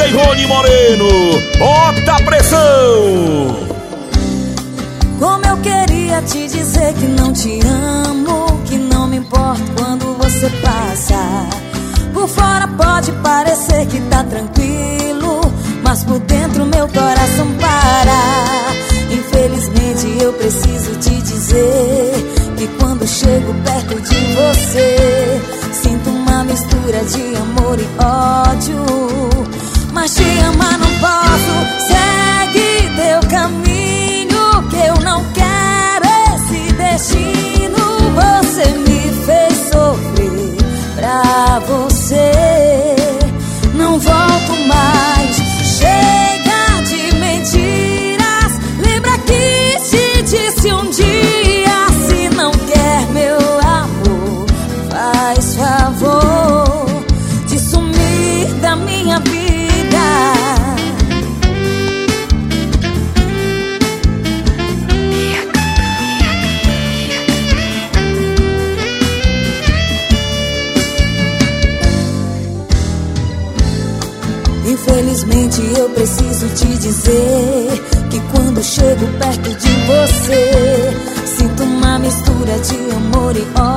Rony Moreno, bota pressão! Como eu queria te dizer que não te amo, que não me importa quando você passa. Por fora pode parecer que tá tranquilo, mas por dentro meu coração para. Infelizmente eu preciso te dizer que quando chego perto de você, sinto uma mistura de amor e ódio. Faz favor de sumir da minha vida. Infelizmente eu preciso te dizer que quando chego perto de você, sinto uma mistura de amor e ódio.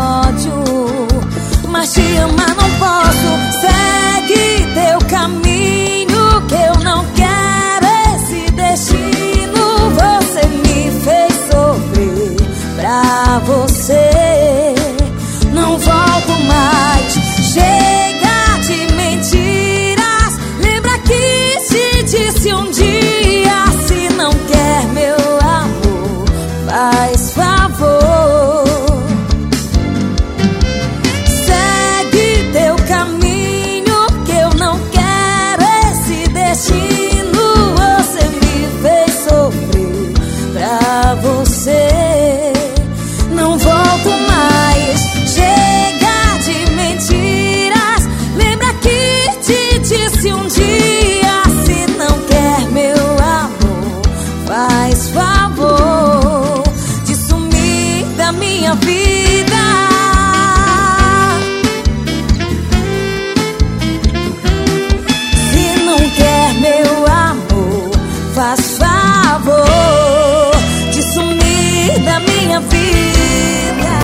você.